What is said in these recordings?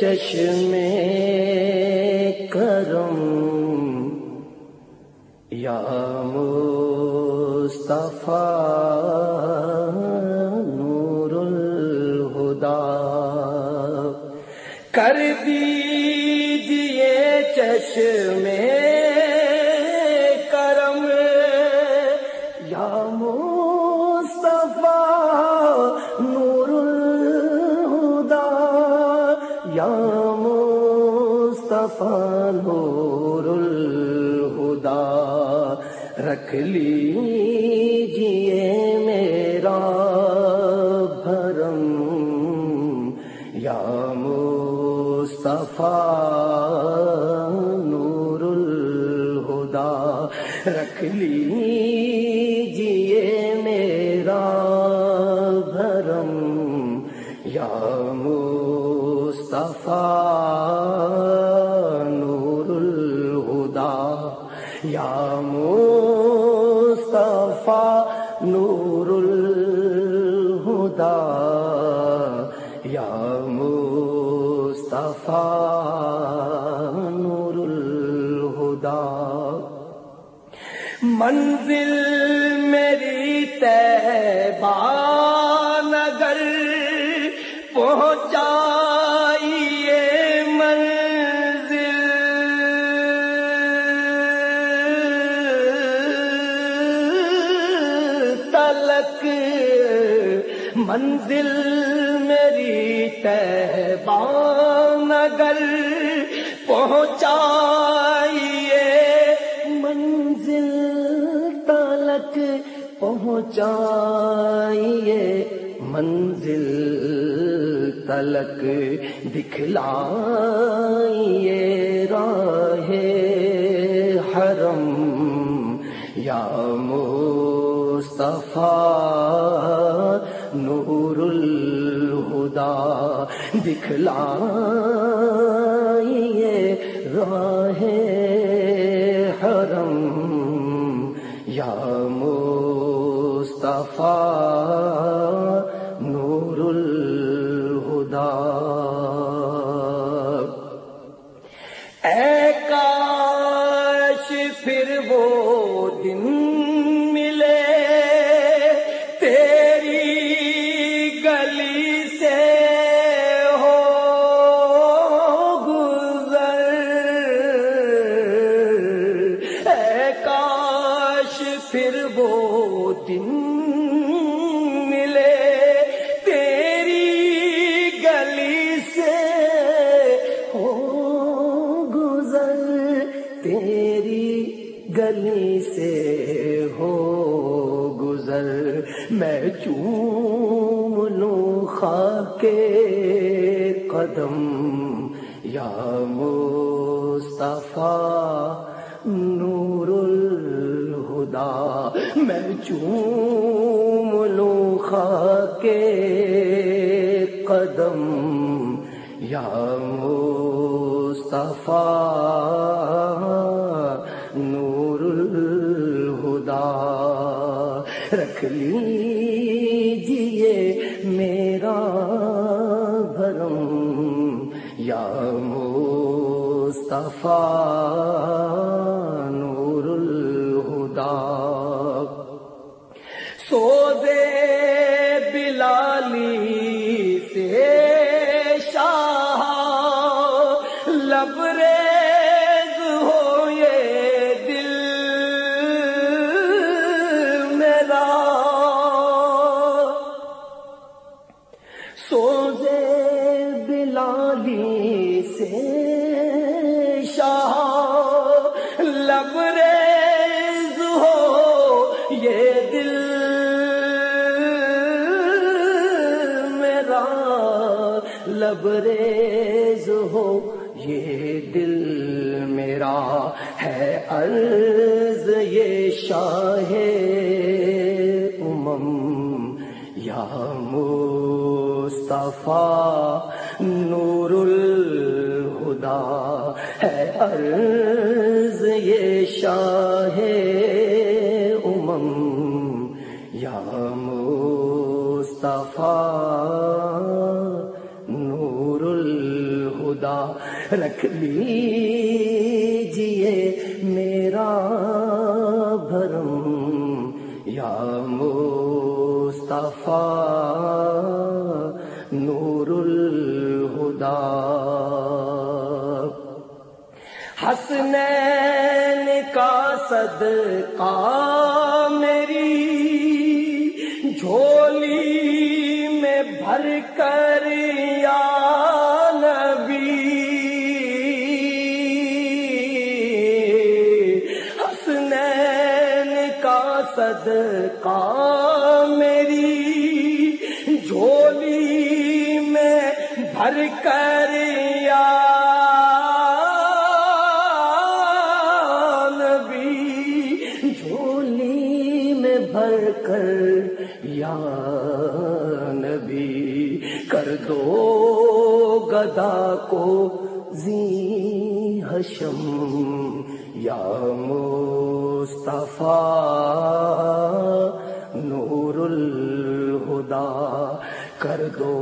چشم کرم یا مصطفیٰ نور الہدا کر دیجیے چشمے مصطفیٰ نور الہدا رکھ لیجیے میرا بھرم۔ یا مصطفیٰ نور الہدا رکھ لیجیے یا مصطفیٰ نور الہدا یا مصطفیٰ نور الہدا۔ منزل میری تیبہ نگر پہنچائیے تلک منزل میری تیبہ نگر پہنچائیے۔ منزل تلک پہنچائیے۔ منزل تلک دکھلائیے۔ راہ حرم یا مصطفیٰ نور الہدا دکھلائیے راہ حرم۔ یا مصطفیٰ میں چوم لوں خاک قدم یا مصطفیٰ نور الہدا میں چوم لوں خاک قدم یا مصطفیٰ رکھ لیجیے میرا بھرم۔ یا مصطفیٰ لبریز ہو، یہ دل میرا لبریز ہو، یہ دل میرا ہے عرض، یہ شاہ امم یا مصطفیٰ نور الہدا ہے عرض یہ شاہ امم یا مصطفیٰ نور الہدا رکھ لیجیے میرا بھرم یا مصطفیٰ صدقہ میری جھولی میں بھر کر یا نبی۔ حسنین کا صدقہ میری جھولی میں بھر کر یا کر دو گدا کو زی حشم یا مصطفیٰ نور الہدا کر دو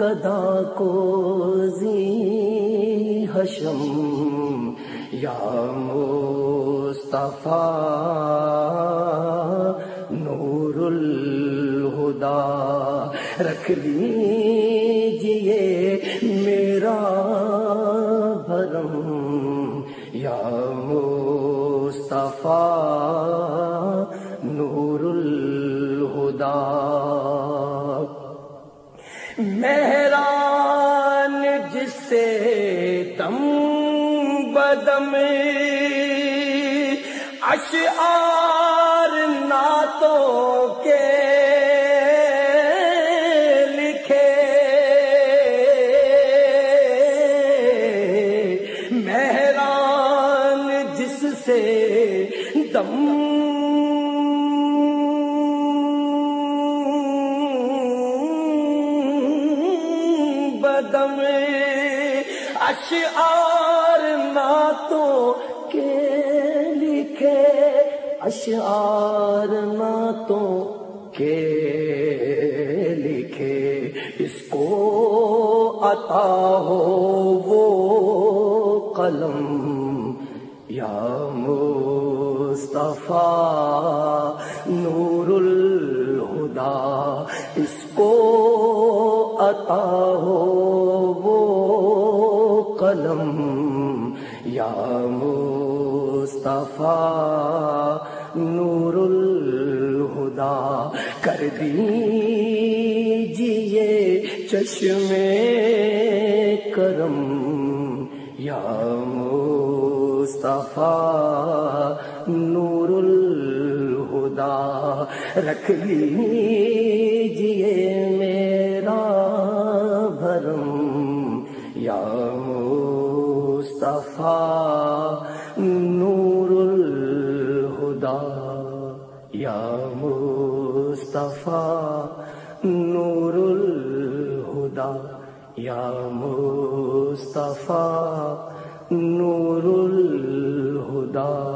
گدا کو زی حشم یا مصطفیٰ نور الہدا رکھ لیجیے میرا بھرم۔ یا مصطفیٰ نور الہدا۔ مہران جس سے تم بدم۔ اشعار نعتوں کے سے دم۔ بدم اشعار نعتوں کے لکھے۔ اشعار نعتوں کے لکھے۔ اس کو عطا ہو وہ قلم۔ مصطفیٰ، نور الہدا، اس کو عطا ہو وہ قلم۔ یا مصطفیٰ، نور الہدا، کر دیجیے چشم کرم۔ یا مصطفیٰ رکھ لیجیے میرا بھرم۔ یا مصطفیٰ، نور الہدا۔ یا مصطفیٰ، نور الہدا۔ یا مصطفیٰ، نور الہدا۔